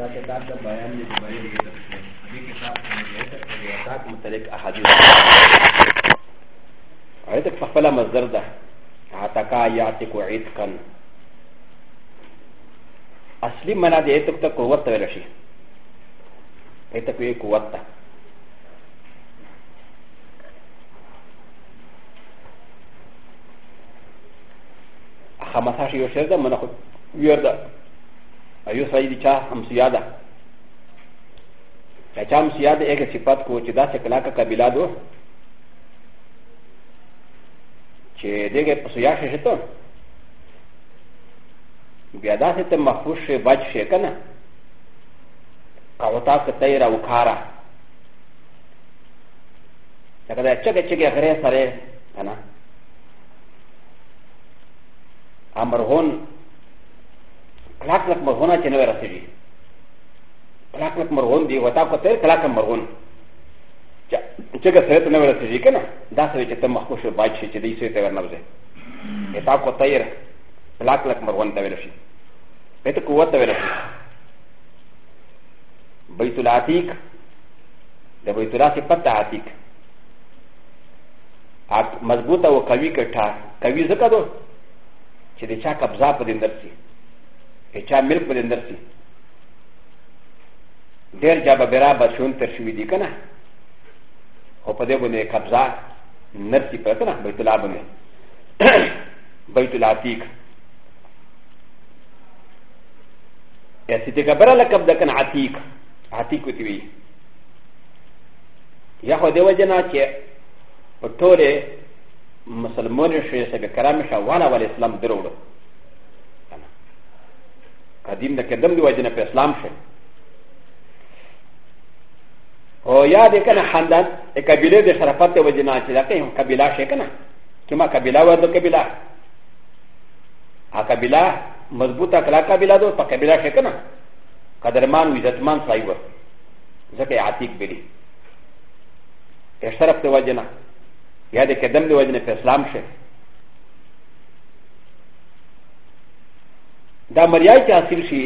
دا کتاب د بیان د بیان د دې کتاب د یاتاک متعلق احادیث اې ته خپل مصدر ده عتقا یاتک عتقن اصلي معنا د عتق ته قوت ویل شي عتق یې قوت ده خمسه شي یو شر ده منه یو ده ايو سيدي چا هم سياده چا هم سياده اگه صفت کو چه دا سکلاکا قبیلا دو چه دیگه پسویا ششتو بیا دا ستا محفوظ شه بچ شه کنه قوتا کتیرا وکارا لکه دا چکه چکه غره سره کنه امرهون کلاک لک مرغونه چې نوی رسېږي کلاک لک مرغون دی وتا کو تیر کلاک مرغون چې ګر سره ته نوی رسېږي که نه دا سړی چې ته مخکوش باج شي چې دی سړي ته ورنوځې وتا کو تیر کلاک لک مرغون ته ویل شي بیت قوت ته ویل شي بیت العتیق د بیت الله صفت عتیق مضبوط او قوي کټه قوي ځکه دو چې د چا قبضه په دې درسي چا ملک به اندر سي ډېر جابه برا بچون تر شوي دي که نه او په دې باندې قبضه نرسي پرته نه بیت الله باندې بیت الله تیک ایسی تی کبره لقب دکن عتیق عتیق وتی وی یا خو دیو جنا چې ټوله مسلمان شې سره کرام شاواله ول اسلام درو قديم ده كدم دي وجنا في اسلام شي او يا دي كان خاندان اي قبيله دي شرفات دي وجنا چې لکه هم قبيله شي کنه کما قبيله ورته قبيله ا قبيله مضبوطه کلا قبيله دو په قبيله شي کنه قدرمان و عزتمان صاحب زکه عتیق بلی اشرف دي وجنا يا دي كدم دي وجنا في اسلام شي دا مریای چې حاصل شي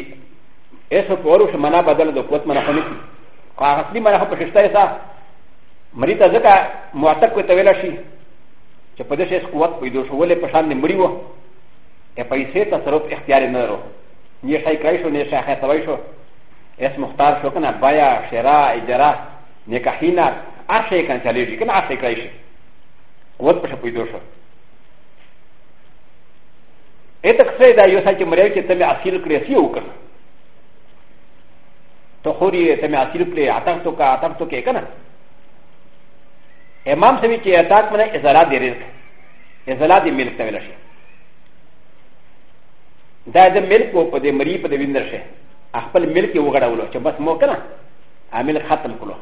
ایسو په اورو شمنا بدل د قوت منه خنه کی خو اصلي منه په ششته ایسا مری ته ځکه معتق کو تویل شي چې په دې شي قوت پیدا شو ولې په شان نه مری وو ا پیسې تصرف اختیار نه ورو نه شي کای شو نه شي خاطوي شو اس مختار شو کنه بایا شرا اجرا نکاحینا اشی کنه چلی شي کنه اشی کای شي قوت په پیدا شو ا ت ك س ي د ا يوسع جمريك تم اصيل كريسي وكنا تخوري تم اصيل كري اتاكتو كا اتاكتو كي كنا امام سمي كي اتاك من ازالات دي رزق ازالات دي ملك تملا شي دا د ملک و په دې مری په دې ویندر شي خپل ملک یو غړاولو چې بس مو کنه عامل ختم کړو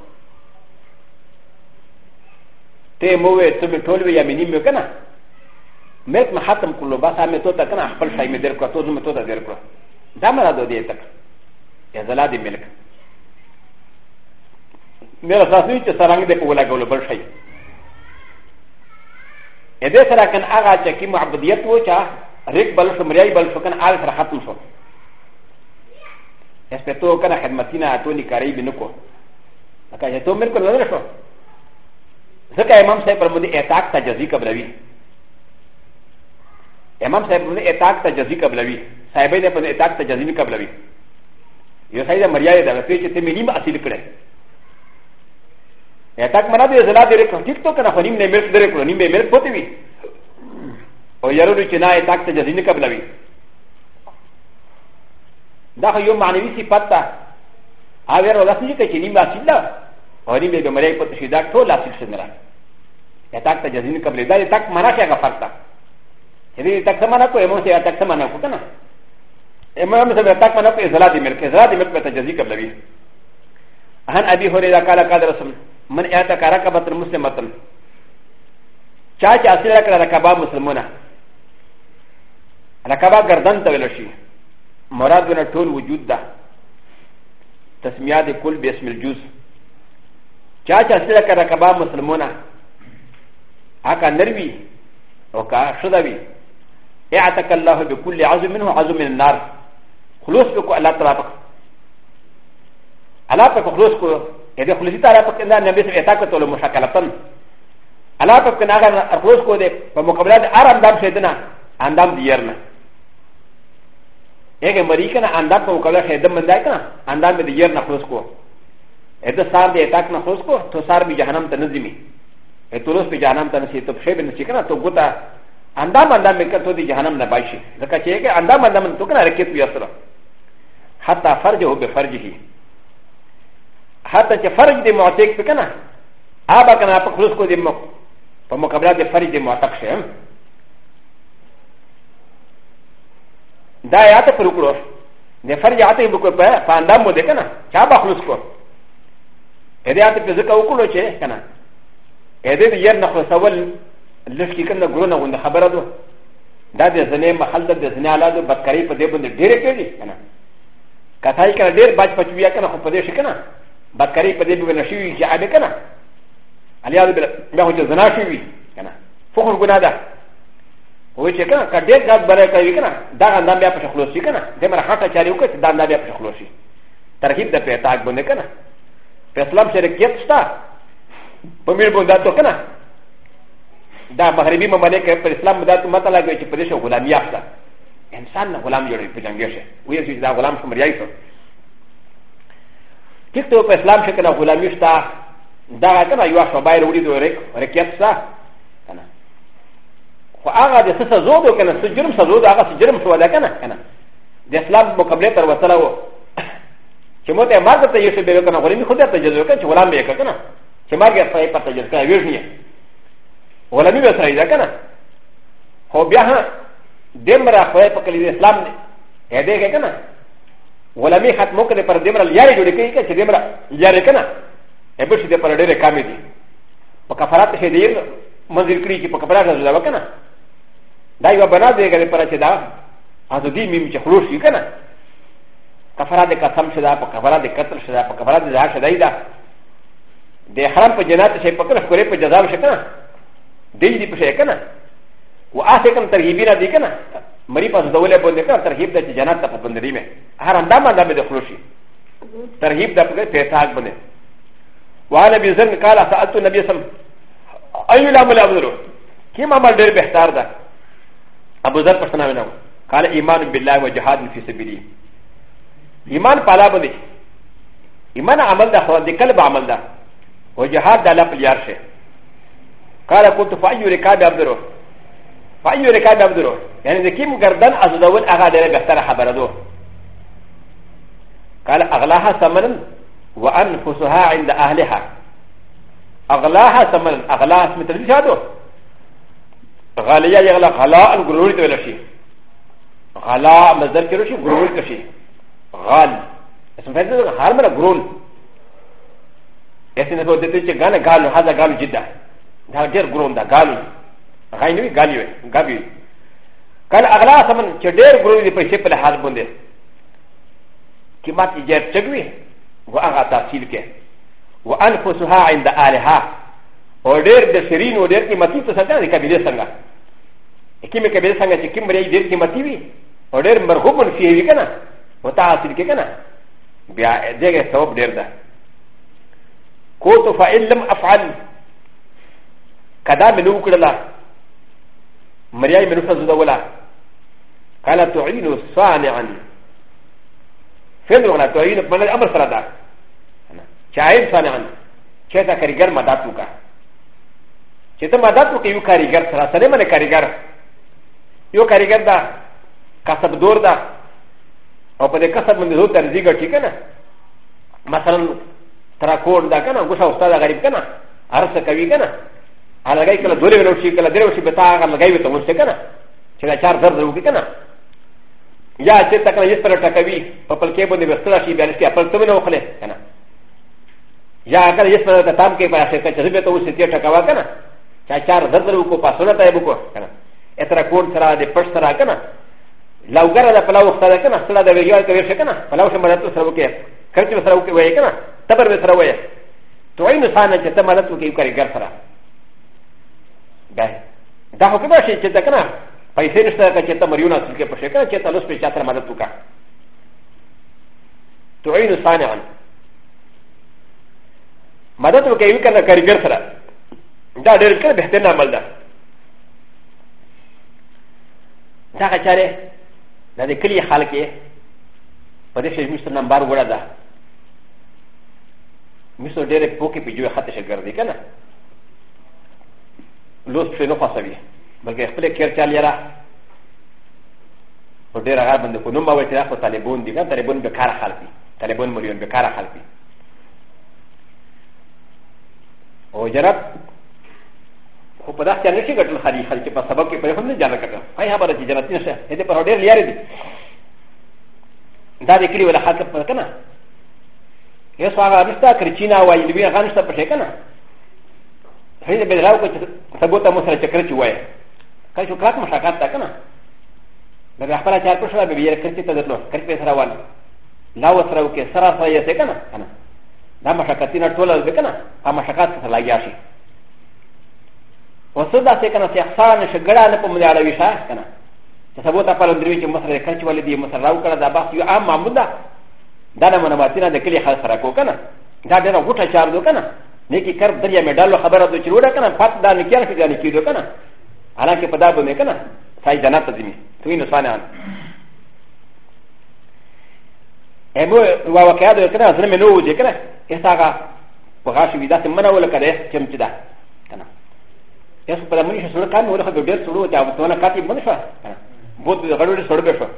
ته مو وې ته ټول وی یا مینیم کنه メッマハトムコロバサメトタカナハプルシャイメデルコトズメトタデルコダマラドディエタカヤザラディメルカメラサスイチサランデコウラゴロバシャイエデサラカンアガチェキムアブディエトウチャリクバルシュムレイバルシュカンアルサハトムソエスペトウカナヘマティナアトニカリビノコアカヤトメルコロロショウザカヤマンセパムディエタクタジャジカブラビ امام صاحب نے اتاق تا جزی قبلوی صاحب نے اپنے اتاق تا جزی قبلوی یہ صاحب مریا دا پیچھے تے مینیم اصل کرے اتاق منا دے زلا دے رکھو ٹھیک تو کنا خنیم نے ملک دے رکھو نیم ملک پوتی وی او یارو نے چنا اتاق تا جزی قبلوی دا خو یو معنوی صفت تا اویر ولا سنجی کہ نیم اصل دا اور نیم بے مریا پتہ شیدا ٹھول اصل سنرا اتاق تا جزی قبلوی دا اتاق منا کیا کا فرق تا هذه تكتمنا كو إمام سيئة تكتمنا كو كنا إمام سيئة تكتمنا كو إزلاء دي ملك إزلاء دي ملك بتجزي قبل بي هن أبي هريرة قال قال رسم من إعطى كركبة المسلمة چاچ اصل رکھ رکبا مسلمون رکبا گردن طویل شي مراد بنا ټول وجود ده تسمیات کل باسم الجوز چاچ اصل رکھ رکبا مسلمون هکا نروی او کا شدوی اعتك الله بكل عزم منه عزم من النار خلوص بك الله تلاقك الله تك خلوص كو إذا خلصي تلاقك إن النبي سمع تاكت ولا مشاكلة الله تك نعى خلوص كو ده بمقابلة أرام دام شدنا أندام ديرنا إيه مريكنا أندام بمقابلة شدنا من ذاكنا أندام ديرنا خلوص كو إذا صار ده تاكنا خلوص كو تو صار بجهنم تنزمي إذا خلوص بجهنم تنزمي تبشر بنسيكنا تو قطع アンダマンダメカトディジャーナムナバシー。ザカチェケアンダマンダムトカナレケピアスラ。ハタファジョウベファジヒ。ハタチェファジディモアテクピカナ。アバカナパクルスコディモパモカブラディファジディモアタクシェン。ダイアタプルクロス。ネファジアティブコパパンダムデカナ。チャバクルスコ。エレアティブズカウコロチェカナ。エレディヤナホサウル。لفت کې کنه ګلونه غونډه خبره ده دا د زنې محل ده د زنې حالات بدکاری په دې باندې ډېر کړي کنه کتای کنه ډېر باج پچ بیا کنه خو په دې شي کنه بدکاری په دې باندې شي چې اده کنه علي علي بیا هو چې زنا شي وي کنه فخر ګناه ده وې چې کنه کډې ګډ بلای کوي کنه دا اندام بیا په خلوصي کنه دې مرحله چاري وکړي دا اندام بیا په خلوصي ترغیب د پیتاک باندې کنه په اسلام شریعت شته په میر باندې تو کنه دا مغربي مملکه پر اسلام مدد مطلع کوي چې پرېشه غلام یافته انسان نه غلام جوړوي په جنګ شي وایي چې دا غلام شمریای شو ټیک ته په اسلام شکل غلامي شته دا کنه یو شبا یې وړي دوی رک رکیت سا کنه خو هغه د څه سزو دو کنه څه جرم سزو دا هغه جرم شو دا کنه کنه د اسلام مقابله تر وصله و چې موته ماته ته یې څه بیره کنه غلامي خو دا تجزیه کنه چې غلام یې کنه چې ماګه په پته جز کنه ویژنیه ولا مي بسرى ذا كان هو بها دمرا خوي فقل الاسلام هذا كان ولا مي ختمك پر دمرا ياري جوړي کوي چې دمرا ياري كان ابل شي پر ډېر کامې دي په کفارات شه دي منزل کړی چې په کفارات نه ځو کنه دا یو بنا دی ګره پر چې دا از دې میم چې خلوص شي کنه کفارات قسم شدا په کفارات قتل شدا په کفارات ځا شدا دا د حرام په جنات شي په کله کورې په جزام شي کنه ディープシェケナウアセカンタリビラディケナマリパスドウレボンデカタリブダチジャナタパンデリメハランダマダメデフロシタリブダプレペタグネワーナビズンカラサアトナビサムアユラムラブルキママデルベターダアブザパスナウナウカライマンビラウジハンフィセビリイマンパラボディイマンアマンダフォンディカルバアマンダウジハダラプリアシェ قال كنت فاي ركاب عبدرو فاي ركاب عبدرو يعني ذا كيم غردن ازدول اغا دير بهتر حبردو قال اغلاها ثمنا وانفسها عند اهلها اغلاها ثمنا اغلاها مثل شادو غاليه يغلى غلاء الغلول تولشي غلاء مزدر كيروشي غلول كشي غال اسم فايزه غال مرا غلول يسنى هو دتيش غال غال هذا غال جدا だデルグロンダガルガイニガリウガビウカラアラサマンチェデルグロンディプリシプルハズボンデキマティジェチェグウィワアタシルケワアンフォスハインダアレハオデルデセリノデルキマティトサタリカビデサンガキメカビデサンガチキムレイデルキマティビオデルマルホンフィエビカナウタシルケカナビアデゲサオブデルダコトファイルムアファン كذا منو كرلا مريم منو فزدولا قال تعين صانعا فين ولا تعين من الامر سردا شايف صانعا شتا كاريغر مداتوكا شتا مداتوكا يو كاريغر سرا سليمان كاريغر يو كاريغر دا كسب دور دا او په دې کسب باندې زو ترځي ګټي کنه مثلا تراکور دا کنه غوښه استاد غریب کنه ارسه کوي کنه アラガイカラドレロシカラデロシベタアラガイウトウンセカナチラチャーザルウキカナヤチェタカナイスパラタカビパパケボディベストラシベアリスキアパルトメノフレカナヤカライスパラタタンケバセカチリベトウセティアタカワカナチャチャーザルウコパソナタエブコカナエタラコンサラデパスタラカナラウガラダパラウスタラカナスラダベヨアカベシカナパラウシマラトサウケカチュウサウケウエカナタバベサウエトウエンサーナチェタマラトウケウカリガサラだほかばし、チェタカナ、パイセンスタカチェタマリオナスケプシェカチェタロスペチャタマラトカ。トイノサナン。マダトケユカナカリガサラ。ダデルケベテナマルダ。ダカチャレ、ダデクリハルケ、パデシェミスナンバーウォラダ。ミスデレポケピジュアハテシェガディカナ。لوس پرې نه خوښوي بلکې خپل کیر چال یې را په ډېر هغه باندې په نوم باور چې دا خو طالبان دي نه طالبان بېکاره خلک دي طالبان مریون بېکاره خلک دي او جناب خو په داسې نه شي ګټل خالي خلک په سبب کې پرې هم نه جنت کړه هاي خبره چې جنت نشه دې په ډېر لیارې دي دا د کلي ولا خلک په کنه یو سوال راځي تا کرچینا وایي دوی هغه نشته په ښه کنه هذا بلاو كنت سبوتا مسرع تكرتي وي كان شو كراك مشاكات تاكنا بل أخبرها شعر كرشلا ببيا كرتي تدرنو كرتي بسراوان لا وسراو كي سرا سرا يسكنا أنا دا مشاكاتنا طولا بكنا ها مشاكات تسلا ياشي وصدا سكنا سيخسان شغلا نپو مدعا لوشا كنا تسبوتا فالندروي كي مسرع كرتي والدي مسرع وكرا دا باس يو عام معمودا دا نمنا باتنا دا كلي خلص راكو كنا دا دينا غوطة شعر دو كنا neki kar darya me dalo khabara do chiroda kana pat da ne kyar ki gani kido kana ala ke pada bo me kana sai dana tazimi to ino sana an ebo wa wa kaya do kana zan me no je kana esa ga paga shi vida sin mana wala kare kemti e da kana yasu pada muni shi sun kan wala khabir der suru ta to na kati mun fa bod da garo de suru be fa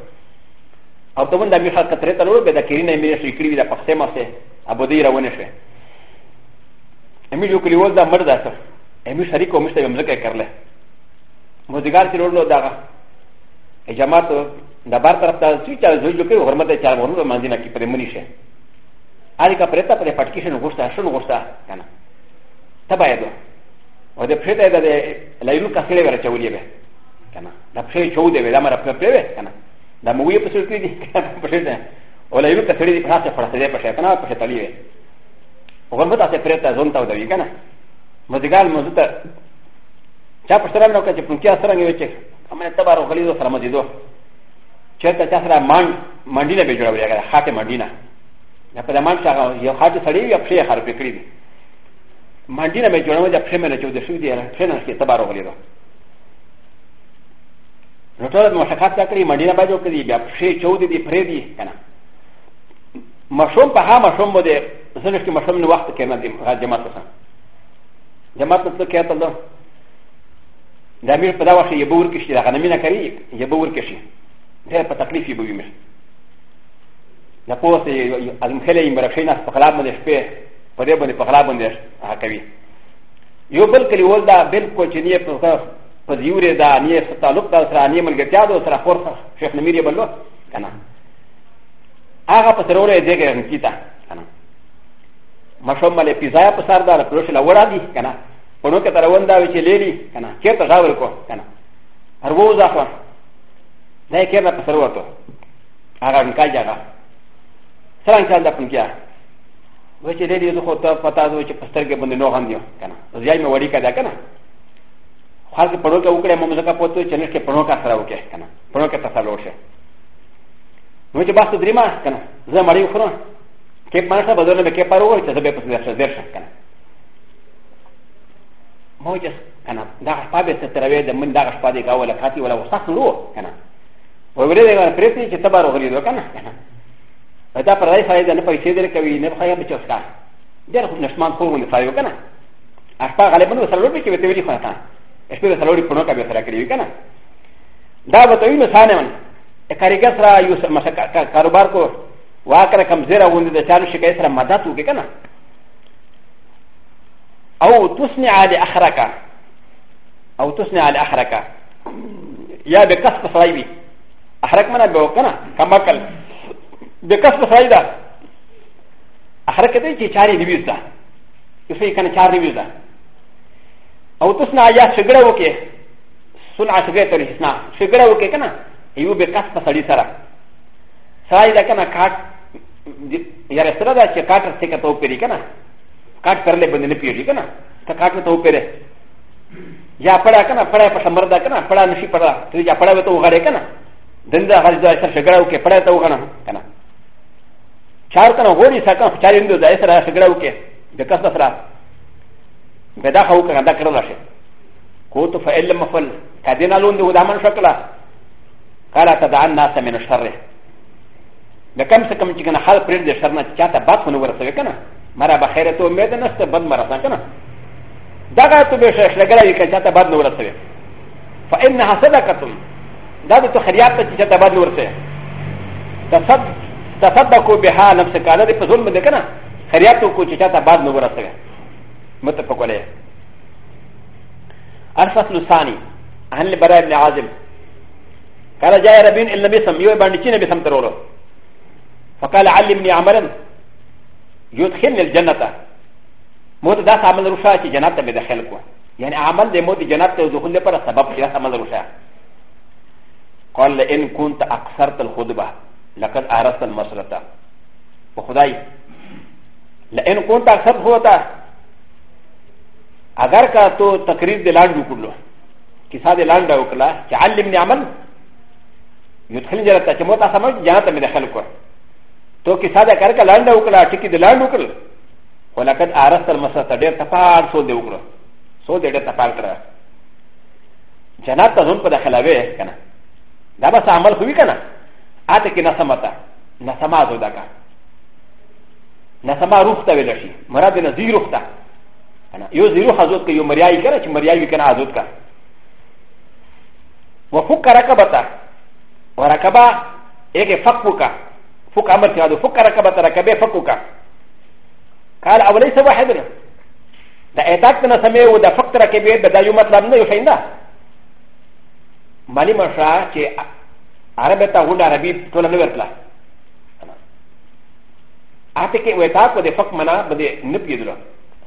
او ته وندا می خاطر ته لور به دا کینه می شي کړی دا پخته ما سه ابو دی راونه شه امي جو كليول دا مرد اتا امي شريك ومشتا يمزكا كرلا موزيغار تي رولو داغا جماعت دا بار طرف تا سوي چا زوي جو كي غرمت چا مورو مانزينا كي پر منيشه آلي کا پرتا پر پټکیشن غوستا شنو غوستا کنه تبايدو و د پښته د لایلو کاسله ور چولې به کنه د پښې چودې به دا مر په پېوې کنه دا موږ یې په څیر کې دي په پښې ده او لایلو کاسله دې په تاسو پرته دې په شه کنه په شه تلې غون متا ته پرته زون تا دوی کنه مزګال مزه ته چا پښتره نو کچ پونکیا سره یو چې امه تبار غلی دو سره مزیدو چیرته چا سره مان منډی نه به جوړوي هغه خاطه منډی نه نه په مان څنګه یو خاطه سړی یو پښې خراب کړی دی منډی نه به جوړوي د پښې مله چود شو دی پښې نه کې تبار غلی دو نو ټول مشکات تا کړی منډی نه باندې کړی بیا پښې چود دی پرې دی کنه مشوم په ها مشوم بده زنه کې مشم نو وخت کې نه دی جماعت سره جماعت نو کې ته الله د امیر په دا وخت یې بور کې شي دا غنمې نه کوي یې بور کې شي دا په تکلیف یې بوي مې نه پوسه یې علم خلې یې مرخې نه په خلاب باندې شپې په دې باندې په خلاب باندې هغه کوي یو بل کلی ول دا بالکل چې نه په په دیورې دا نه تعلق دا سره نه ملګرتیا دا سره خور شیخ نمیر یې بلو کنه هغه په سرور یې دیګر کیتا マシュマレピザーパサダー、プロシェラワラディ、カナ、ポノケタラワンダー、ウチレリ、カナ、ケタラウルコ、カナ、アウォーザファ、ダイケナパサワト、アランカジャガ、サランカンダプンキャ、ウチレリズホタファタズウチパステゲブンデノハンディオ、カナ、ウジャイマワリカダカナ、ハルポノケウクレモムザカポトチェネケポノカサラウケ、カナ、ポノケタサロシェ。ウチバスディマー、カナ、ザマリウフロン。ケパンサバドネメケパウォーチャーベプセルセルシャカナ。モジャスカナ、ダーパベセテラベデムダーパディガウラカティウラウサクローカナ。ウェレレガプレスチタバロリドカナ。パダパライサイザンパイセデルカウィネファイアムチョスカナ。ジャーフナスマンコウンデファイオカナ。アスパガレムのサロリキベテリファタン。エスペルサロリプノカベサラキリカナ。ダーバトウィムサネマン。エカリガスラユーマサカカロバコ。わからかんぜらうんでちゃんしかいさまだとけかな。او تسني على اخرك او تسني على اخرك يا بكسب صايبي اخرك منا بوكنا كما قال بكسب صايدا اخرك تي تشاري نبيزا يفي كان تشاري نبيزا او تسنى يا شجره وكي سنع شجره تري سنع شجره وكي كنا يو بكسب صايدا سرا سرايدا كنا كاك やらせらだし、カーテンセカトペリカナ。カーテンレブンのピリカナ。カーテントペレ。やパラカナ、パラパサマラダカナ、パラのシパラ、トリアパラトウガレカナ。デンダーハザーシャガウケ、パラトウガナ。チャーカナウォリサカン、チャリンドザエサラシャガウケ、デカサラ。ベダハウカナダカラシェ。コトファエルマフォル、カディナロンドウダマンシャカラ。カラタダンナサメのシャレ。でかんせかんちかんはるプレゼンシャナチャタバトンウォルセカナ。マラバヘレトメダナスタバンマラサカナ。ダガトベシャシャガラユキャタバトンウォルセファエンナハサダカトン。ダダトヘリアタチャタバトンウォルセ。タサダコベハナフセカナディプゾンメデカナ。ヘリアトコチャタバトンウォルセ。ムタポコレ。アルファスルサニアンリバライブのアズム。カラジャーラビン・エルメサム、ヨーバンディチネビサムトロロ。فقال علمني عملا يدخلني الجنة موت داس عمل رشا چې جنت ته به داخل کو یعنی عمل د موت جنت ته دخول لپاره سبب شي عمل رشا قال ان كنت اكثرت الخطبه لقد عرفت المسرته وخداي لئن كنت اكثرت هوتا اگر کا تو تقریر دے لانڈ وکڑلو کسا دے لانڈا وکلا چعلمنی عمل یدخلنی جنت تا چموتا سمجھ جنت میں دخل کو ときさだからランドウクラ、チキデランドウクラ、ホラカアラスタマサタデルタパー、ソデウクラ、ソデルタパーカラ。ジャナタノンパダハラベーカナ。ダバサマルフィカナ、アテキナサマタ、ナサマゾダカ。ナサマルフタベルシ、マラデナゼロフタ。よゼロハゾッケヨマリアイカラチマリアイカナゾッカ。ウォフカラカバタ、ワラカバ、エゲファクウカ。فك امر كذا فك ركبه ركبه فكوكا قال اوليس واحدا لا اتاكنا سميه ودا فك ركبه بدا يوم مطلبنا يفين ده مالي مشا كي عربتا هنا عربي تولا نورتلا اتكي ويتاك ودا فك منا بدا نبي دلو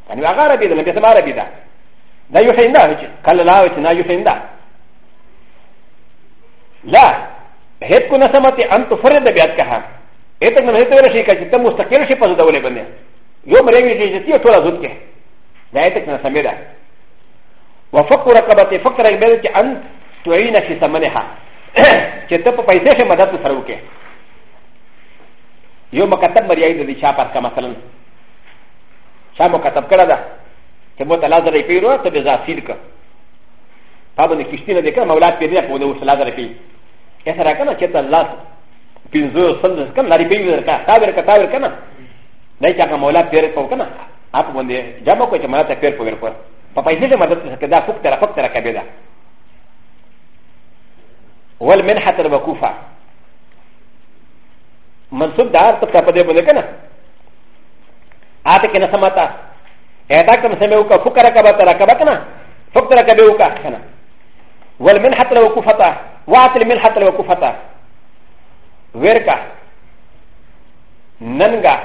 يعني عربي ده نبي سما عربي ده لا يفين ده قال لا وتنا يفين ده لا هيك كنا سمعتي انت فرد بيات كهان ا ت ن ه ت ر ش ي ك ا ت م س ت ق ل ش ي ب ز د و ل ب ن ي يوم ر ي ج ي ج ت ي و ت و ل ا ز و ت ك لا ي ت ك ن ا سميدا وفقر ر ق ب ت ي فقر ا ل ب ل ك أ ن تعين في ثمنها كتب فايزه مدد سروك يوم كتب مريعي ذي شابات كمثلا شام كتب كردا كموت لازر يفيرو تبزا سيرك فابن كشتين ذكر مولات بيدنا كموت لازر يفيرو كثرة كما كتب لازر پنځه سند کم لري پیو درکا تا ورکا تا ورکا نه دای چې هغه مولا پیر په کنه اپ باندې جامو کوي چې مولا ته پیر په ورکو په پیسې دې مدد څه کدا فوک تر فوک تر کبه دا ول منحه تر وقوفه منصوب دار ته په دې باندې کنه اته کنه سماتا اېدا کوم سمې وکا فوک تر کبه تر کبه کنه فوک تر کبه وکا کنه ول منحه تر وقوفه واعت المنحه تر وقوفه ورکا ننگا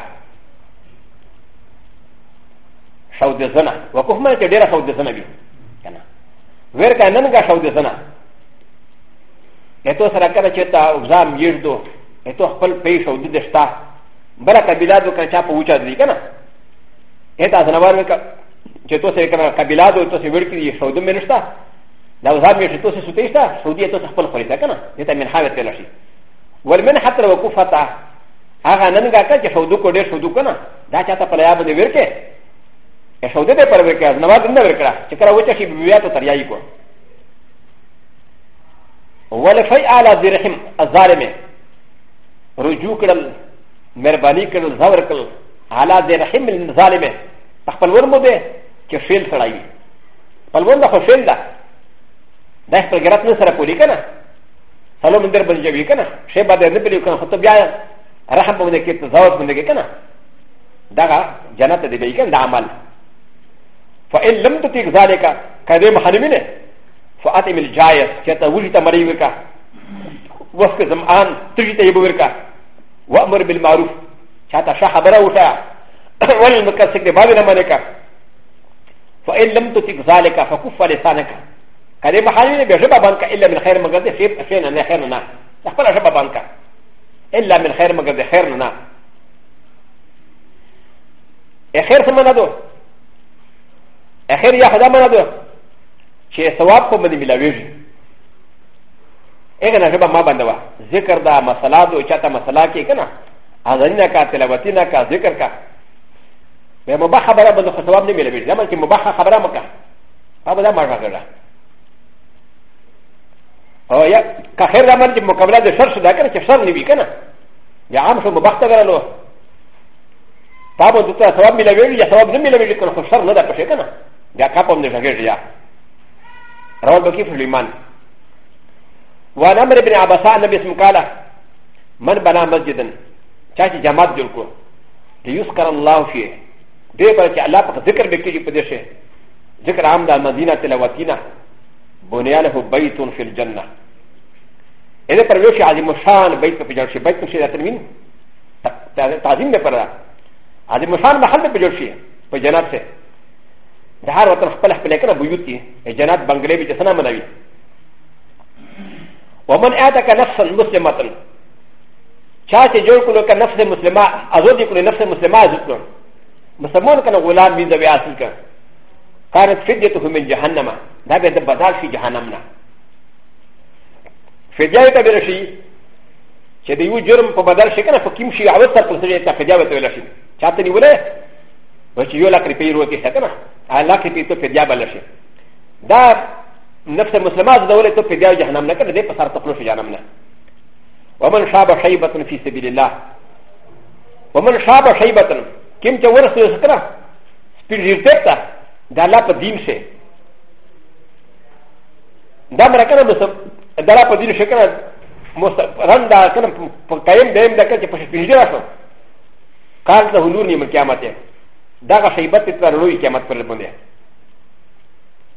شود زنا وکوف مانا چه دیر شود زنا بی ورکا ننگا شود زنا ایتو سرکر چه تا اوزام یردو ایتو خپل پیش شود دشتا بلا قبیلادو کن چا پا وچا دی کنا ایتا زنوار ورکا چه تو سر کنا قبیلادو تو سر ورکی دی شودو منشتا دا اوزام یردو تو سر سوتیشتا شودی ایتو سر خپل خریتا کنا دیتا منحاوت پیلاشی ولمن حتى لو كفتا هغه نن کا چې شودو کو ډېر شودو کنه دا چاته په لیا باندې ورکه یا شودو دې پر ورکه نو ما دنه ورکړه چې کله وچه شي بیا ته تریای کو ولفی اعلی ذرحم الظالم رجوع کړل مهرباني کړل زور کړل اعلی ذرحم الظالم خپل ورمو دې چې فیل سړای خپل ورمو خو فیل ده دا خپل ګرات نه سره پوری کنه هلو من در بنجا ويكنا شيء بعد نبلي كان خطب بيا رحم من كي تزاوت من كنا دغا جنات دي بيكن دا عمل فإن لم تتيك ذلك كذي محرمين فأتم الجايز كتا وجد مريوكا وفق زمان تجد يبوركا وأمر بالمعروف كتا شاحبرا وشا وللمكسك دي بابنا منكا فإن لم تتيك ذلك فكف لسانك كان يبقى حالي بجبا بانكا الا من خير مجرد خير خير انا خير انا نقبل جبا بانكا الا من خير مجرد خير انا خير ثم ندو خير يا خدام ندو شيء ثواب كم من ملاويج ايه انا جبا ما بندوا ذكر دا مسلا دو چاتا مسلا كي كنا اذننا كا تلاوتنا كا ذكر كا مباح خبره بده ثواب نه ملاويج زمان كي مباح خبره مكا هذا ما جاكرا او یا که خیر دامن چې مقابله د شر شده کنه چې شر نه وي کنه یا عام شو مبخته غرلو تا به دوته ثواب ملوي یا ثواب نه ملوي کنه خو شر نه ده پښه کنه یا کا په نه ځګر یا راول بکی فلیمان وان امر ابن عباس نبی اسم قال من بنا مسجدا چا چې جماعت جوړ کو ليذكر الله فيه دې پر چې الله په ذکر وکړي په دې شي ذکر عام د مدینه تلاوتینا بنيانه بيت في الجنه ان پر ویو شي عظیم شان بیت په جوړ شي بیت په شي تنوین تعظیم نه پر عظیم شان محل په جوړ شي په جنات سے د هر وطن خپل خپل کنه بیوت دي جنات بنگلې به جسنا منوي ومن اتاك نفسا مسلمه چا چې جوړ کړو ک نفس مسلمه ازو دي کړو نفس مسلمه ازو کړو مسلمان کنه غلام دې زوی حاصل کړ کارت فدیته من جهنم دا به د بدل شي جهنم نه فدیا ته ویل شي چې د یو جرم په بدل شي کنه په کوم شي عوض تر پرسه ته فدیا ته ویل شي چاته نیولې و چې یو لاک روپۍ وروتې ښه کنه هغه لاک روپۍ ته فدیا بل شي دا نفس مسلمان دولت ته فدیا جهنم نه کنه دې په سر تپلو شي جهنم نه ومن شاب شیبه فی سبیل الله ومن شاب شیبه کوم چې ورسې سره سپیډ ریټه دا لا په دین شي دا مرکه نه ダラパディルシェクラモスランダーカンポカエンデンダケチパシフィジラソカーズのルニムキャマテダガシバティタロイキャマプルボネ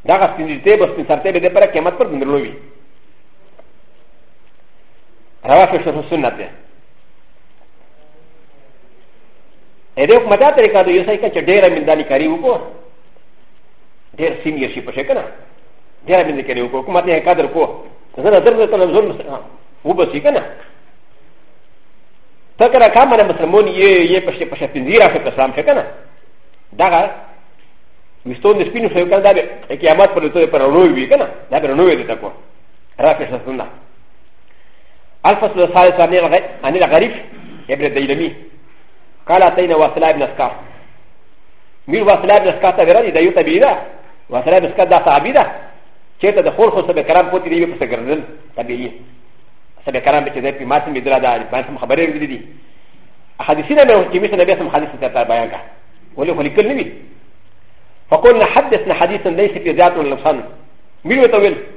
ダガスピンジテーブスピンサテベデパラキャマプルボネラワシュシュンナテエレクマタテレカドユサイカチェデラミンダニカリウコデラシニアシパシェクラデラミンダニカリウココマテヘカドルコ ز ن ا درد ت ن ز ل و ب س ي ك ن ا تكرا كامل مسلمون ي ي ب ش ي ب ش ي تنزيرا في الاسلام شكنا دغا مستون سبينو شكنا دابا كيامات فرطو يقرأوا بكنا دابا نوي تكو راكش السنه الفصل الثالث عن الغريب ابن الديلمي قال اتينا وسلاء بن اسكار مير وسلاء بن اسكار تبرا يدعو تبيدا وسلاء بن اسكار دا تعبيدا チェットでホーホーセベカランポティリウスグルズン、タビリ。セベカランベチェピマティミドラダー、バンサムハバレルディディ。ハディシナメオキミスナベサムハディスタタバヤガ。ウォルホリクルミ。ファコンハディスナハディスンレイシピザートンのサン。ミルトウィル。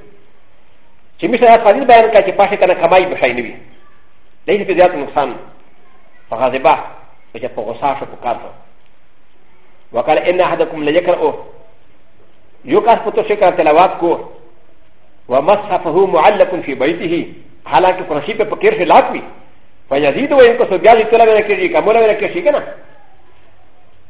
チミスナハディバヤンカチパシカナカマイブシャイニビ。レイシピザートンのサン。ファハディバ、ウジャポゴサーショポカート。وقال إ ن أ ح د ك م ليكره よかすとしかてらわっこ、わまさふうもあらくんしばいてひ、はらきこしぺぽけしらき、わやりどえんこそがりとらべらけりかもらべらけしかな。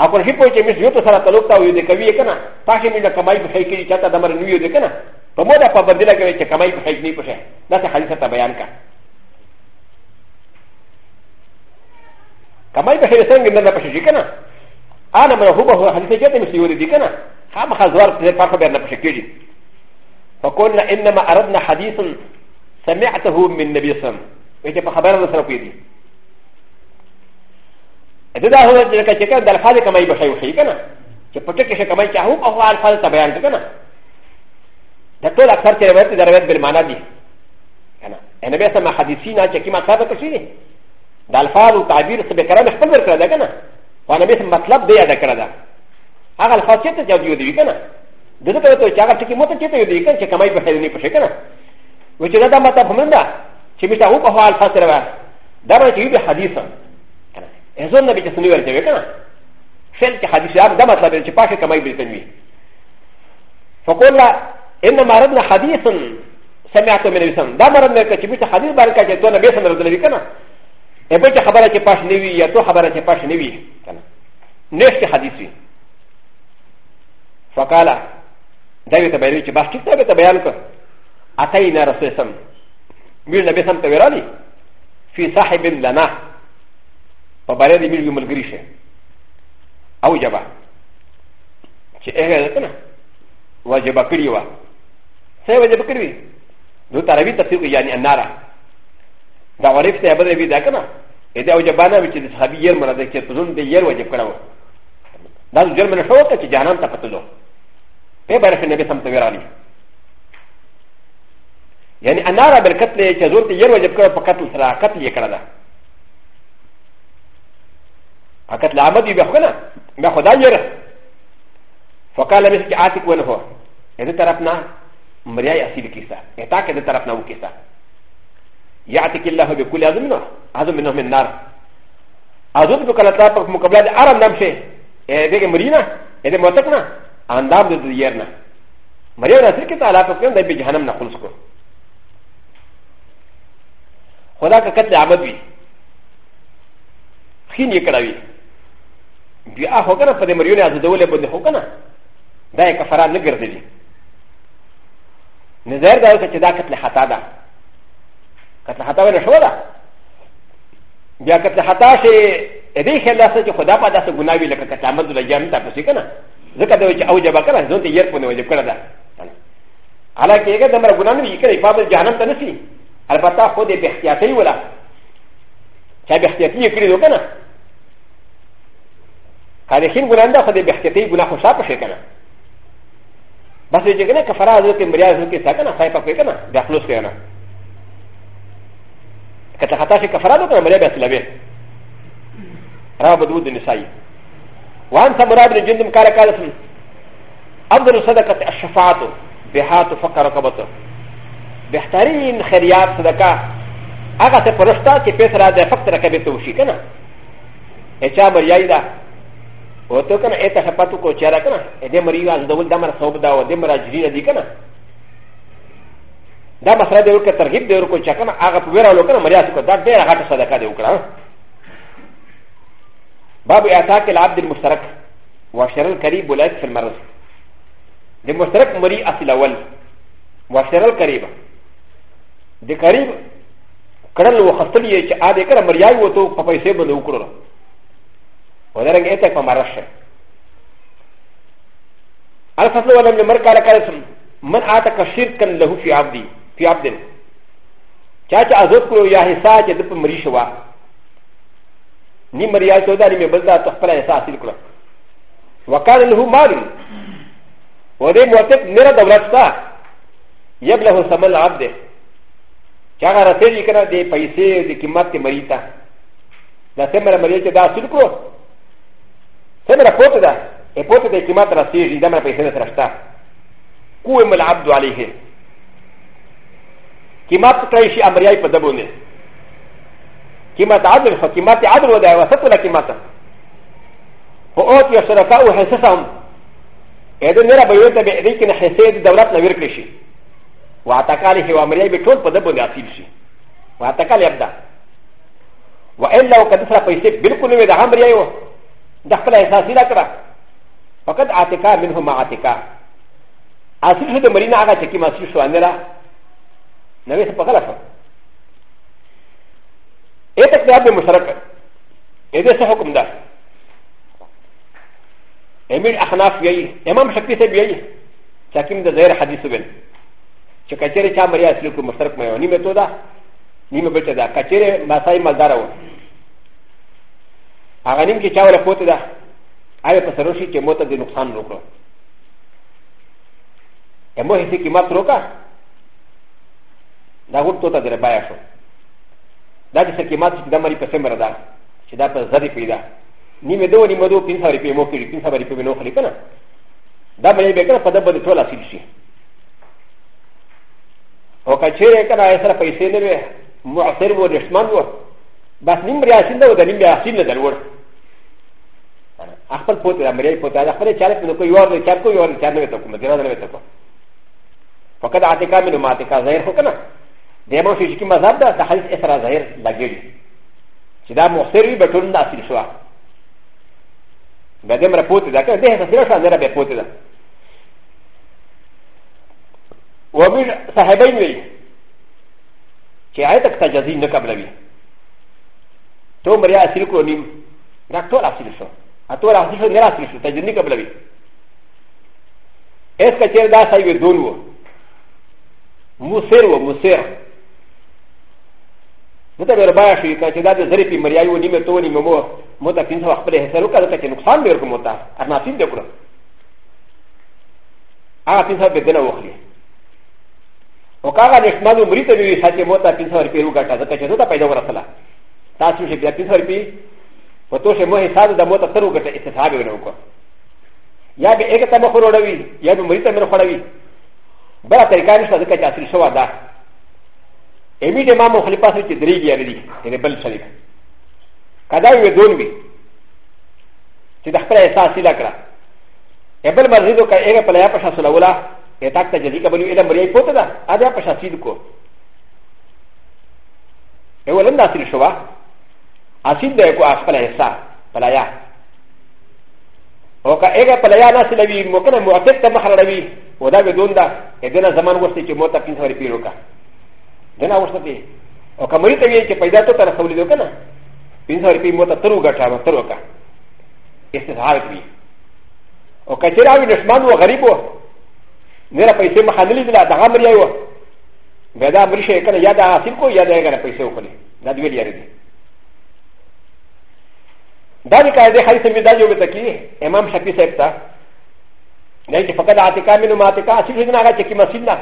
あこしぽいてみせよとさらたろたうでかびえかな、パシミのかまいぷへきりちゃただまるにゅうでかな、ともだぱばでらけかまいぷへきりぷへ、なたはりさたばやんか。かまいぷへきりさんがならぱしかな。あなまらほぼはりせちゃってみせよりでかな。هم خزوار في الفرق بين بشكيجي فقلنا انما اردنا حديثا سمعته من النبي صلى الله عليه وسلم ويجب خبر الرسول في هذا هو ذلك كان الفاظ كما يبشر يحيي كنا كفتك كما يشاهو او الفاظ تبعان كنا ده كل اكثر كلمات دروات بالمعنى دي كنا انا بس ما حديثين على كما كتب كشيء ده الفاظ وتعبير سبكرا مش قدر كده كنا وانا بس مطلب ده يا ده كده هغه الفاظ چېرته چې یو دی که نه د دې په توګه چې هغه ټکی مو ته چېرته یو دی که چې کمای په خیر نه پښه کنه و چې دا ماته فهمند چې مشته هو په حال فاصله و دا به چې یو حدیث کنه ازون نبی چې سنوي ورته کنه شل چې حدیث هغه دا مطلب چې پاکه کمای به تنوي فقول انما ردنا حدیثا سمعت من الانسان دا مرد نه چې مشته حدیث بارکه چې تو نبی سره ردل کنه ابه چې خبره چې پاش نوي یا تو خبره چې پاش نوي کنه نشته حدیث وي فقال دا به تبعي چې بس ټیک به بیان کړ اتینا رسول سم میر نبی سم ته ورالي فی صاحب لنا په باندې دې میر ملګری شه او جبا چې هغه کنه واجب کړی و څه واجب کړی دو تراوی تفسیر یعنی انارا دا عارف ته به دې دا کنه ا د ا و ج ب ا ن ا وچ د صحابي ير مراد کې پزون د ير واجب کړو دا جرم نه شو ته چې جهنم ته پتلو ا ب ر ش ن ب ي سمت ويراني يعني أ ن ا ر ا بالكتل يزورت يروج بكره فقتل سرا قتل يكردا فقتل عمد يبحثنا بحث اجر فقال مسك عاتق ونهو اذا طرفنا مرياي اسير كيسا اتاك اذا طرفنا وكيسا يعتك الله بكل هذا منه هذا منه من النار هذا بكره طرفك مقابله ارم نمشي اذا مرينا اذا موتكنا アンダーブでやな。マリアナセキタアラトケンでビジハナナコルスコ。ホダカカテアマビ。ヒニカラビ。ビアホカナファデマリアナズドウレブデホカナ。ダイカファランネグルディ。ネザーダウケダカテハタダ。カタハタウェルショダ。ビアカタハタシエディヘラセキホダパダセグナビレカタマズドラジャンタプシカナ。ذكر دوي او جبا كلا زون تي يرفون وجب كلا دا على كي يجد مرة غنان بي كلا يفاب الجهنم تنسي البتا خود باختياتي ولا شا باختياتي يكري دو كنا قال يخين غنان دا خود باختياتي غنا خشا بشي كنا بس يجي كنا كفرا حضرت مريا حضرت كي ساكنا خايفا كي كنا داخلوس كي كنا كتا خطا شي كفرا دو كنا مريا بيسلا بيه رابط ود النسائي وان سمراب لجندم كارا كارسم افضل صدقه الشفاعه بهات فقر رقبته بهترين خيريات صدقه اغا تفرشتا كي بسرا ده فقر رقبته وشي كنا اچا مرياي ده وتو كنا ايتا شفاعته كو چرا كنا دي مريوا از دول دمر صوب دا و دمر اجري دي كنا دا مسره ده ورکه ترغیب ده ورکه چا کنه هغه په ویرا لو کنه مریا څخه دا ډیره غټه صدقه ده وکړه باب اعتاق العبد المشترك وشر القريب ولايك في المرض المشترك مريء اصل اول وشر القريب د قريب کړل وختل یې چې ا دې کړه مریای وته په پیسې باندې وکړل ولرنګ اته په مرض شه الفصل ولم لمر قال قال من اعتق شركا له في عبدي في عبد چا چې ازوت کړو یا حصہ چې د مریشوا ن م ر ي ا ت و د ا ن م ي ب ل د ا ت خ ب ل ا ي س ا س ي ل ك ل ا وكان له مال و د ي موثق نرى د و ل ت ت ا يبلغ سمن عبد كاغا رتيجي كرا دي فايسي دي كيمات مريتا لا سمر مريتا دا سلكو سمر فوتو دا ا فوتو دي كيمات رسيجي دا مرا فايسي رشتا كوم العبد عليه كيمات تايشي امرياي فدبوني كما تعدل فكما تعدل ولا وسطنا كما فأوت يشركاء حسسهم إذن نرى بيوتا بإذن حسيد دولات نوير كليشي وعتقاله وعمريه بطول فدبو نعصيب شي وعتقال يبدأ وإلا وقد سرى فيسيب بالكل وإذا عمريه دخل إحساسي لكرا فقد عتقا منهما عتقا أصيب شو دمرين عغا شكي ما أصيب شو أنرى نويس بغلفه ا ت ك ن ا ب م ش ر ك ا ذ ا سحكم ده امير أ خ ن ا ف يي امام شكلي سبيي ساكن ده زير حديث بن شكاكيري شامري اسلوك مشترك ما يوني متودا نيم بيتا ده كاكيري مساي مالدارو اغانيم كي شاور فوت ده ايه قصروشي كي موتا دي نقصان روكو امو هسي كي مات روكا ده هو توتا ده بايشو だってさきまつだまりペセムラだ。しだぱざりピダ。にめどにもどピンサリピモキリピンサリピノフリカナ。だまりべからパダバリトラシシ。おかちれからエサパイセネベ、モアセルボデスマンゴ。バスニムリアシンダウダニミアシンダダルウォル。アパルポテラメレポテラフレチャレクトコヨーのチャコヨーのチャンネルとか、メディアのメトコ。ファカダアテカミのマテカザイホカナ。でも、シジキマザーダ、ダハリスエサラザエラギリ。シダモセリバトンダシシュワ。バデムラポテダ、デヘサセラシャンデラベポテダ。ウォミサヘベンウィー。チアイタクタジャズィンのカブラビ。トムリアシルコニム、ラクトラシルシュ。アトラシルシュネラシルシュ、タジニカブラビ。エスカチェルダサイウドルウォ。ムセルウォムセル。م ت ا ب ر ب ا ش ي ك ا ت د ا د ز ر ف ي م ر ي ا ي و ن ي م ت و ن ي م م و م ت ا ك ي ن ه و خ ب ر ه س ر و ك ا ت ك ي ن ق ص ا ن ب ي ر ك م و ت ا أ ن ا س ي د ك ر ا ك ي ن ه و ب د ن ا و خ ل ي و ك ا غ ا ن ي ش م ا د و م ر ي ت ب ي س ا ت ي م و ت ا ك ي ن ه و ر ب ي ر و ك ا ت ا ت ك ي ن و ت ا ب ي د و ر س ل ا ت ا س ي ش ب ي ا ك ي ن ه و ر ب ي و ت و ش م و ه س ا د د م و ت ا س ر و ك ا ت ا ت س ح ا ب ي ر و ك يا ب ي ك ت ا م خ و ر و ي يا ب م ر ي ت م ر خ و ر و ي بلا ت ر ك ا ن ش ت ا ك ي ا س ي ر ش و ا د ا エミデマモフリパスチデリギアリディ、エレブルシャリカダウエドンビ、チダフレサシラクラ。エブルマリドカエレプレアパシャソラウラ、エタクタジェリカブリエレブリエポテダ、アダパシャシルコ。エウエルンダシルシュワ、アシンデコアスパレサ、パラヤ。オカエレプレアナシラビ、モカナモアテクタマハラビ、ウダウエドンダ、エデナザマンゴスティチモタピンサリピロカ。ن ا و ش ت ي او ك م ر ي ت ي ك ي ا د ا ت و ت ر س و ل ي د و ك ن ا ب ي ن س ا ر ي ب ي م و ت ت ر و غ ا ت ا و ت ر و ك ا ي س ت ظ ه ا ر ب ي او ك ا ت ر ا و ي ن ش م ا ن و غ ر ي ب و ن ر ا ب ي س ي م خ ا ن ل ي د ل ا د غ ا م ر ي و ب د ا م ر ي ش ي ك ن ا ي ا د ا س ي ب ك و ي ا د ا ي غ ر ا ب ي س ي و خ ل ي د ا د و ي ل ي ر د ي د ا ل ك ا ي د ي ح ا ي ث م ي د ا ج و ب ت ك ي إ م ا م ش ا ف ي س ي ب ت ا لكن فقد ع ت ك ا من م ا ت ك ا س ي ر ن ا غ ا ت ك ي م س ي ن ا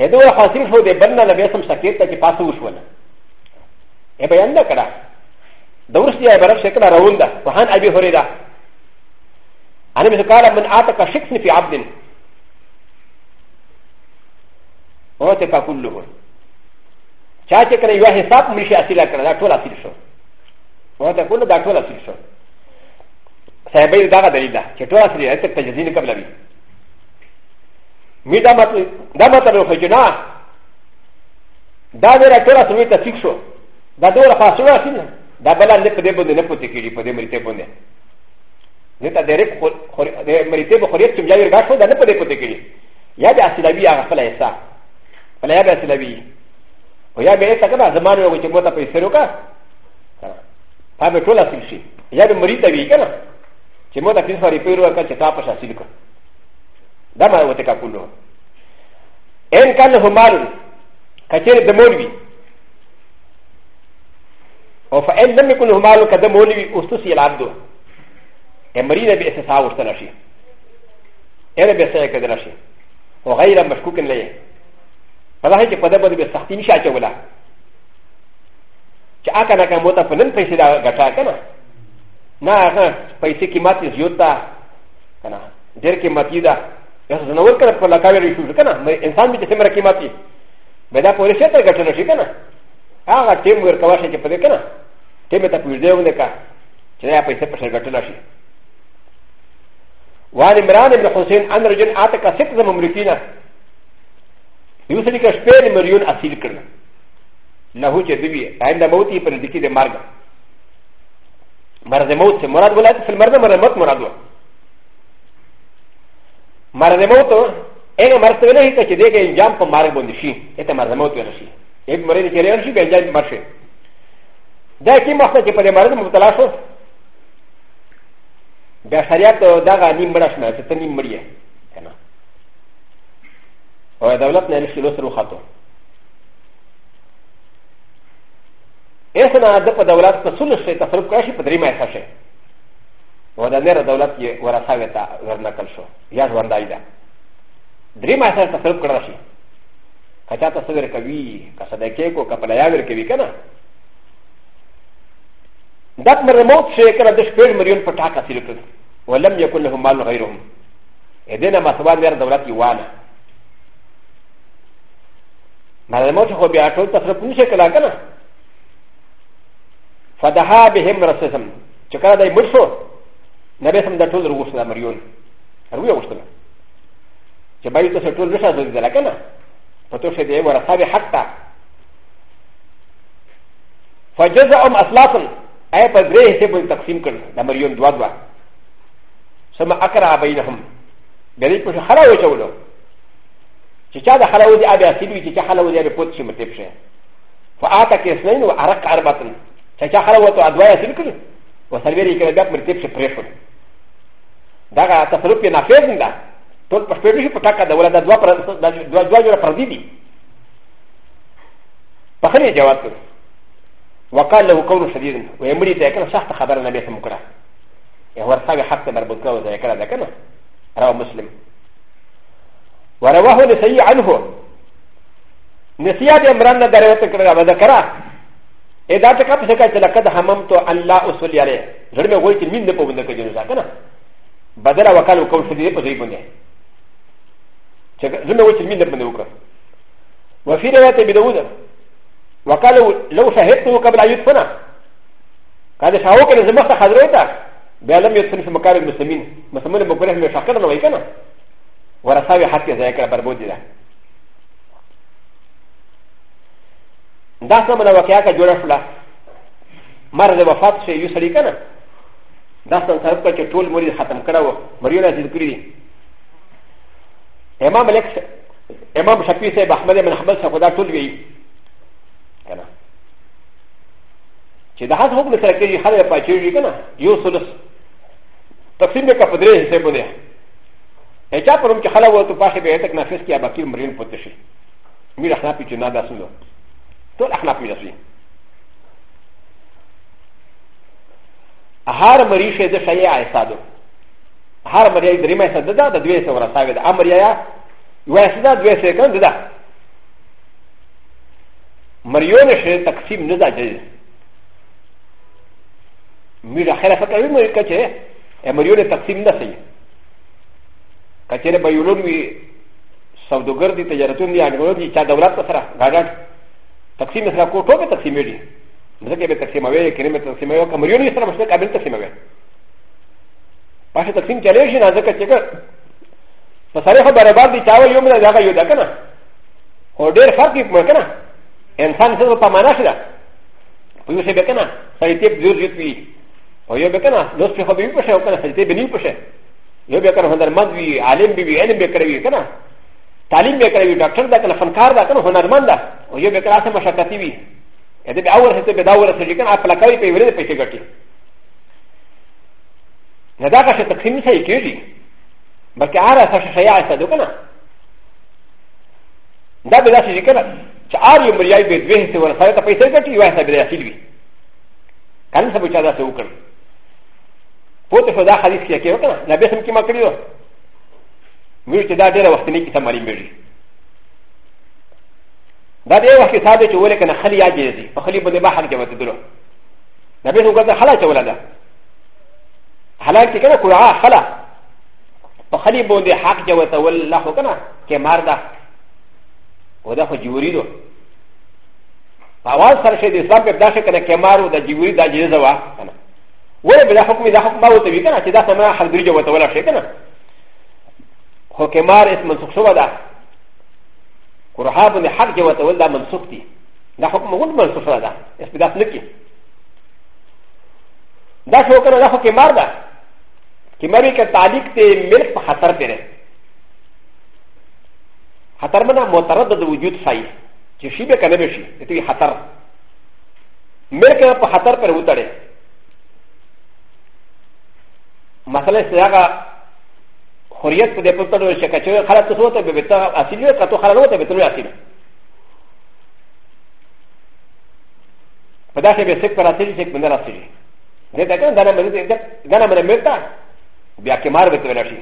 エドラハシルフォーでバナナベースムサケッタキパスウシュワナ。エバヤンダカラ。ダウシアバラシェクララウンダ、ファンアビホレダ。アナミズカラマンアタカシクスニフィアブディン。オテパクルル。チャチェクラユアヘサプミシアシラカラトラシルシュ。オテクルダトラシルシュ。サイベルダガデリダ、チェトラシリエテクタジェジニカブラビ。みだまたのフェジュナだでらとらすみたフィクションだどらファスラシンだばらねぷでぼでねぷてきりぷでみてぼねねたでれこれみてぼこれちゅうやるがこだねぷでぷてきりやであしらびやがふらやさふらやがしらびおやべえたからざまのうちもたぷりせるかパブトラシンシやでむりたびいかなちもたぴんはりぷるわかちたぱしゃしりかダマウテカクノエンカンホマルカチェルデモリオフエンデミコンホマルカデモリウストシランドエマリネビエセサウスタナシエレベセエケデナシオガイラマスコケンレイパラヘチパダバディベサティミシャチョウラチアカナカモタフェンペシダガチャカナなあ、パイセキマティズヨタ、デルキマティダ。やつのわけだからかわりしゅうかな。インサンビジェムラキマティ。ベダポリシェタガチュナシカナ。アガティムウェルカワシェプレカナ。テメタプリデオネカ。チェアペセプシェガチュナシ。ワリムランのホセン、アンドジェンアタカセクザムムリキナ。ユセリカスペリムリュンアシリカナ。なほちゃビビ、アンダモティプレディキデマーガ。マラデモティ、マラドラティ、マラドラティ、マラドラティ。マラデモト、エガマステレイカチデケンジャンプマラボンシー、エタマラモトラシー。エブレイケレシー、ベンジャンマシー。ダキマスティパレマラモトラシー。ダシャリアトダガニムラシナ、セテニムリエ。おい、ダウラプネルシロスロハト。エスナーダパダウラプトソルシェタフルクラシー、パデリマイサシェ。و د نره دولت کې ورثه وتا ورنقل شو یا ژوندای ده درې ما سره تصرف کړل شي کچا تصویر کوي که صدقه کو کپلا یا ور کوي کنه دات مر موت شي کړه د شپږ مليون په ټاکه سره کړ ولم يكن لهم مال غيرهم ادنا ما سبا نره دولت کې وانه مر موت خو بیا ټول تصرف نشي کړه کنه فدها بهم رسسم چې کړه دای مړ شو なべさんだとるごしなまりゅん。あるよしたら。じゃばいとせとるさずだらかな。パトシェデはさびはった。ファジャザーオンアスラフン。アイパグレイセブンタクシンクル、ダマリオンドワドワ。そのアカラバイナハム。ベリプシハラウチョウド。チチャダハラウディアビアシビチチャハラウディアビポチムテプシェ。ファアタケスネンはアラカアバトン。チャハラウトアドワイアシンクル。وسلبي كذا مرتبش بريفر だが、たするぴなフェーズンだ。と、パスペルシュプタカダウラダドワジュラパディディ。パセリジャワト。ワカラウコウのシリーズン。ウエムリテクのシャタハダランベスムクラ。エワサビハタダブクラウザエクラデカナ。ラウムスリム。ワラワホネセイアンホ。ネシアデムランダダレウトクラバダカラ。エダテカプセカテラカダハマムトアンラウソリアレ。ジャルメウォルティミンデポウンデカジュザカナ。بدل وكان وكو شديد بغيبني زمنا وجه من ابن وكا وفي روايه بدوده وقال لو شهدته قبل ان يدفن قال شاوك انا زمخت حضرتك بلم يدفن في مكان المسلمين مسلمين مكره من شاكرنا ويكنا ورساوي حتى ذاكر بربودي ده دا سمنا وكياك جوړه شوله مرض وفات شي یو سړي کنه ダスタンサーカチュトルモリハタンカラオ、マリラジルクリエマムレクエマムシャピセバハマデマハマサフダトルビー。チダハホクルセキリハレパチュリカナ、ユーソルス。タクシメカフデレセブネ。エチャプロンキハラウトパシベエテクナフィスキアバキムリンポテシ。ミラハピチュナダスノ。トラハピラシ。هر مری شه د شیا ایسادو هر مری درې مې ساده ده د دوی سره راځي د امر یا وای ساده دوی سره کنه ده مریو نه شه تقسیم نه ده جز میرا خیر فکر وی مری کچه مریو نه تقسیم نه سي کچره به یولون وی سودوګر دي تجارتون دي اډګور دي چا دولت سره غاډ تقسیم سره کو ټوبه تقسیم دی ذكر بتقسيم اوي كلمه تقسيم اوي كما يوني سلام شنو قابل تقسيم اوي باش تقسيم چلے شي نازك چك فساري خو برابر دي چاوي يوم نه جاگا يودا كنا هو ډير فرق يپ مه كنا انسان څه په معنا شي دا په يوسه به كنا سايته زور جوت وي او يو به كنا دوست په خو به پشه او كنا سايته به ني پشه يو به كنا هندر مد وي عالم بي وي علم به کروي كنا تعليم به کروي ډاکټر دا كنا فنکار دا كنا هنرمند دا او يو به كنا سه مشقتي وي ا د ب ا و ل ه ت ب د ا و ل س ج ك ن ا ف ل ك ا و ي ب ي ر د ب ي ش ج ت ي ن د ا ك ش ت ق س ي م س ي ك ي ج ي ب ك ا ر ا س ا ش ش ي ع س د و ك ن ا د ا ب د ا ش ج ك ن ا ش ا ر ي م ر ي ا ي ب د و ه س و ر س ا ي ت ب ي ش ج ت ي و ه س ب د ا س ي ل و ي ك ا ن س ب و ش ا د ا س و ك ن ف و ت ش د ا خ ل ي س ك ي ك ي و ك ن ا ن ب ي س م ك ي م ا ك ر ي و م ي ر ت د ا د ي ر و س ت ن ي ك ي س م ا ر ي م ر ي だでは、ひさびちゅうわけなはりやじり、おはりぼでばはりがとる。だべのがはらちゅうわだ。はらきかなこらはら。おはりぼではきゃわたわらほかな、けまだ。おだほじゅうりど。パワーサーシェイディスランプダシェケナケマロダジュリダジェザワー。ウェブラホミダホマウトウィカナ、チダサマハグリジョウトウラシェケナ。ホケマーエスマンソクソワダ。رحاب من حق وتولى منسوخ دي لا حكم هو منسوخ هذا استداف نكي دا شو كان لا حكم مار دا كمار يك تعليق تي ملك خطر تيره خطر منا متردد وجود ساي شي به کنه بشي ته خطر ملک په خطر پر وتره مثلا سیاغه حريت په دې په تړو چې کچو خلک څه وته به ته اصلي کتو خلک وته به تر اصلي په داسې به سک پر اصلي سک بندر اصلي نه دا کنه دا نه دا نه مرتا بیا کې مار به تر شي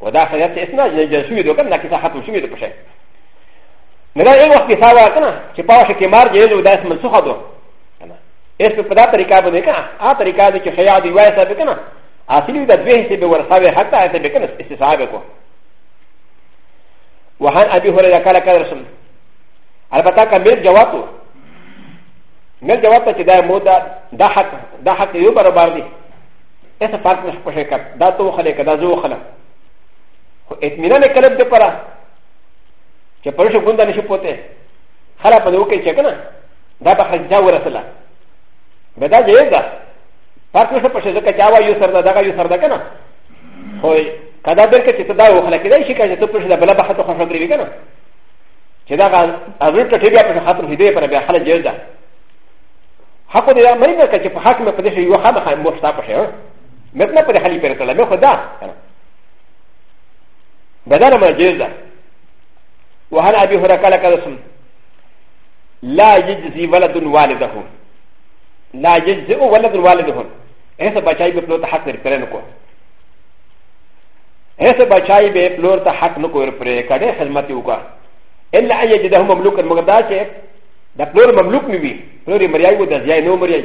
ودا خیات اسنا جن شوی دو کنه کې صحه شوی دو پشه نه دا یو وخت حساب کنه چې پاوشه کې مار جهز ودا اس منسوخه دو کنه اس په دا طریقه باندې کنه آ طریقه دې چې خیا دی وای صاحب کنه アシリダビヘセビワサビハタアテビカンスイサビコ。ワハンアビホレラカラカラソン。アバタカメルジャワト。メルジャワトチダモダダハタダハタヨバラバディ。エサパーツのシェカダトウハレカダゾウハラ。エミナメカレブデパラ。チェパルシュゴンダネシュポテ。ハラパドウケチェケナ。ダバハジャワラサラ。ベダジェエザ。パクションパシェルカチャワユーサーダダガユーサーダガナ。ホイ、カダベルケチダウォーラケレシカジトプシェルバラバハトハファグリガナ。チダガアルトティビアプシハトヒデパラビアハラジェルダ。ハコディアマリナケチパハキメプシェルヨハマハンモスタパシェル。メプナプリハリペルトラメホダ。バダナマジェルダ。وهل ابي هرقلك رسم لا يجزي ولد والده لا يجزئ ولد والدهن هذا بچاي به پلور ته حق ور پرې نکو هذا بچاي به پلور ته حق نکو ور پرې کړي خدمت وکا الا ان يجده مملوكا مقداسه د پلور مملوک نیوي پلور یې مریای وو د ځای نو مریای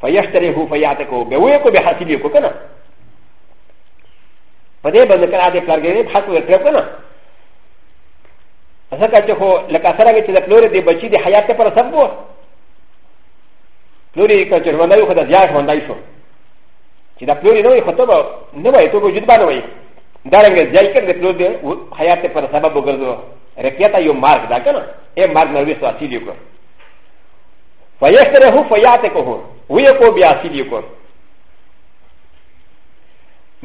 فيشتريه فيعتكه به وې کو به حاصل کو کنه پدې باندې کړه دې پلارګې حق ور پرې کنه ځکه چې خو لکه سره چې د پلور دې بچي دې حیات پر سبب پلوري که چرونه یو خدای زیاد ژوندای شو چې دا پلوري نو یې خطبه نه وای ته وجود باندې وای دا رنګ ځای کې د پلور د حیات پر سبب وګرځو رکیتا یو مارګ دا کنه اے مارګ نو وسو اصلي کو فیشتره فیات کو وی کو بیا اصلي کو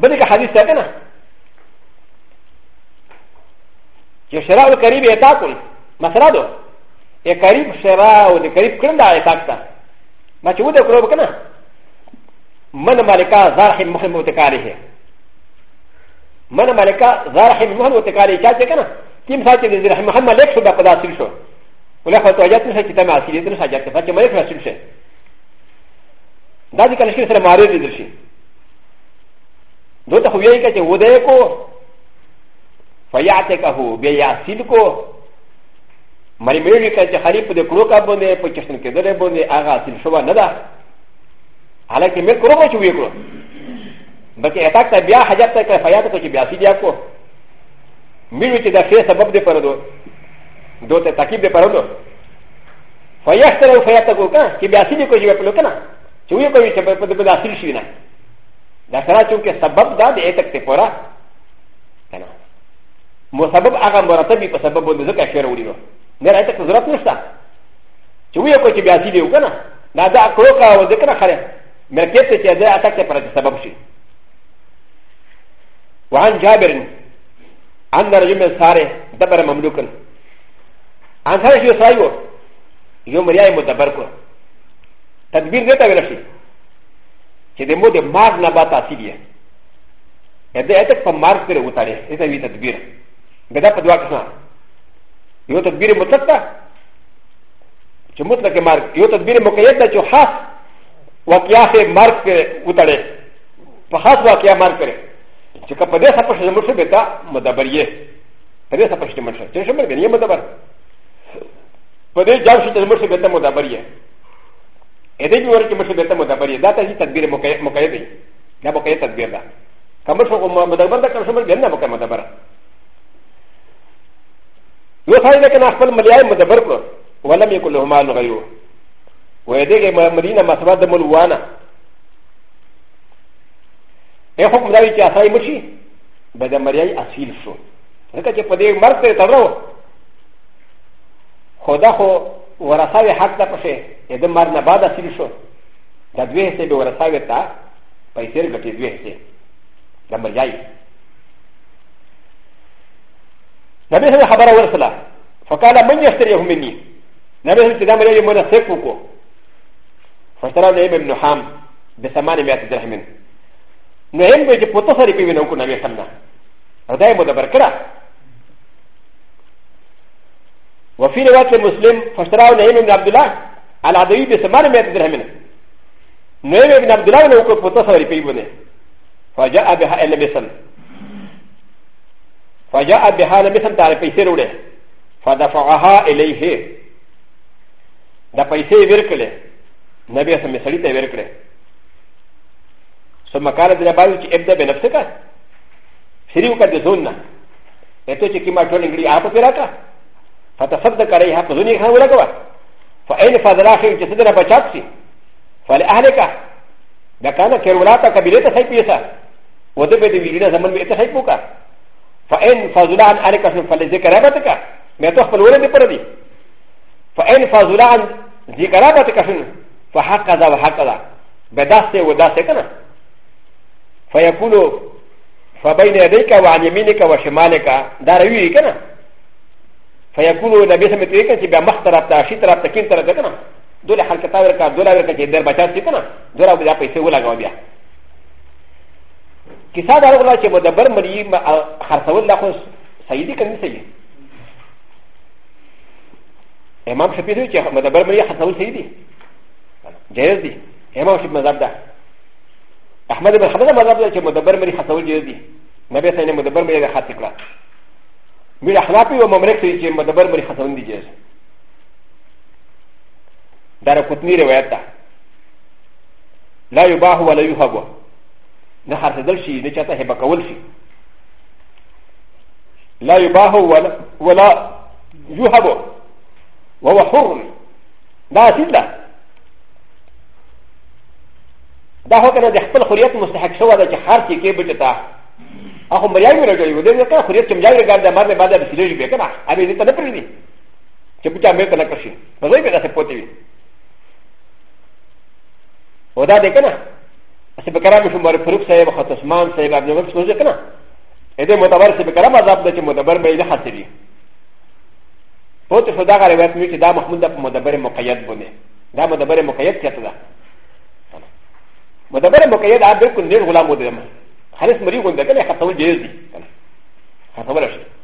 بلکې حدیث ده کنه چې شراو قریب اتا کول مثلا دو اے قریب شراو د قریب کړه دا اتا ما چې وده کړو کنه من مالکا زارح مهم وتکاله من مالکا زارح مهم وتکاله چا چې کنه کیم ساتي دې رحم محمد ملک شو په خدا سر شو ولکه تو اجازه نشته چې تم اصلي دې نشه اجازه پاتې ملک رسول شه دا دې کنه شي سره ماري دې شي دوته خو یې کې چې وده کو فیاتکه بیا یاسید کو マリメリカチハリプでクロカボネ、ポチェンケデレボネ、アガティシュワナダ。アラケメクロマチウィクロ。バケアタタビアハジャタカファヤタキビアシディアコ。ミリティダフェスアボデパラド。ドテタキビパラド。ファヤタラファヤタコカ、キビアシディコジュアプロカナ。チウィクロイチェプルダシシナ。ダサラチュンケサバブダデエテクテポラ。モサバブアガモラタビパサバブデザカシェウリロ。ن ر ا ت ك زرات نشتا شويه كوكي بياتي وكنا نادى كوكا وذكرى خير مركزتك يا ذا اتاك فرد سبب شيء وعن جابر عن رجل ساري دبر مملوكا عن ساري شو سايو يوم رياي مدبركو تدبير ذاتا ورشي شدمو د مار نباتا سيديا يا ذا اتاك فمارك وتاريخ اذا تدبير بدا قد واقفنا よとびりもたったちょもたけまるよとびりもかやったちょはわきやへまるけうたれパハスわきやまるけれちょかぱでさぱしのむしべたもだばりえパデサパシマシャチェシャメディアムダバパデジャーシテルムシベタモダバリエエディワーキムシベタモダバリエダタヒタビレモカエディナボケタビレダカムショコモダバダカムショメディアムダバラ مثال لك نحفل مليان مدبرك ولم يكن له مال غيره ويدك مدينة ما سبب ملوانا اي حكم ذلك كاساي مشي بدا مريان اصيل شو لك جب دي مرد تدرو خدا خو ورثاوي حق دا پشه اذا مرنا بعد اصيل شو دا دوه سي به ورثاوي تا پیسر گټي دوه سي دا مريان نبي سنة خبر ورسلا فقال من يشتريه مني نبي سنة تدام لي مناسك وكو فاشترى نعيم بن حام بثمان مئة درهم نعيم بيجي بوتصري بي من وكو نبي سنة هذا يمو دبر كرا وفي رواية المسلم فاشترى نعيم بن عبد الله على عدوي بثمان مئة درهم نعيم بن عبد الله وكو بوتصري بي منه فجاء بها إلى بسنه فجاء بها نمثل تار پیسې وړې فدفعها اليه دا پیسې ورکړې نبی اسلام سړی ته ورکړې ثم قال دنا بعد چې ابدا بنفسك شری وکړ د ځون نه اته چې کیما ټول انګړي آپ پیرا کا فتصدق عليها فذني خان ولګوا فاين فذراخي چې صدره بچات سي فلاهلك دا کانه کیرولاتا قبيله ته صحیح پیسه وده به دې ویډه زمون به ته صحیح وکړه فان فضلان عليك فلذكر ابتك ما تخبر ولد بردي فان فضلان ذكر ابتك فهكذا وهكذا بداسه وداسه كنا فيقول فبين يديك وعن يمينك وشمالك داروي كنا فيقول النبي سمعت لك بما اخترت شي طرف تكين طرف كنا دول حركتاورك دول ورك دير بچا كنا دول بدا پیسے ولا گوا بیا キサダローラチェボダバーマリーマハサウンダホス、サイディカンセイ。エマンシャピルチェマダバーマリーハサウンセイディ。ジェルディ。エマンシャマダダ。アマダバハダマダダチェマダバーマリーハサウンジェルディ。マベサイネマダバーマリーハティクラ。ミラハラピーママレクシーチェマダバーマリーハサウンディジェル。ダラコトニーレウェッタ。لا يباه ولا يهابه نه حاصل شي نه چاته هبه کول شي لا يباه ولا, ولا يهب وهو حر دا اصل ده دا هو کنه د خپل حریت مستحق شوی ده چې هر څه کې بچتا هغه مریای راځي و دې کنه حریت چې مریای راځي دا مرنه بعد د سلیج به کنه ابي دې ته نه پریږي چې بچا مې ته نه کړشي په دې به دا څه پوتې وي ودا دې کنه セペカラミシュマルプルプセイバー、ハトスマン、セイバー、ノブスムジェクナ。エデモタバルセペカラマザブデチモダバルベイハテリ。ポテフダガレベミキダマフムダモダバレモカヤッボネ。ダマダバレモカヤッキャタダ。モダバレモカヤッアベクネルウラモデム。ハレスマリウンデケネハトウジェズディ。ハトウラシュ。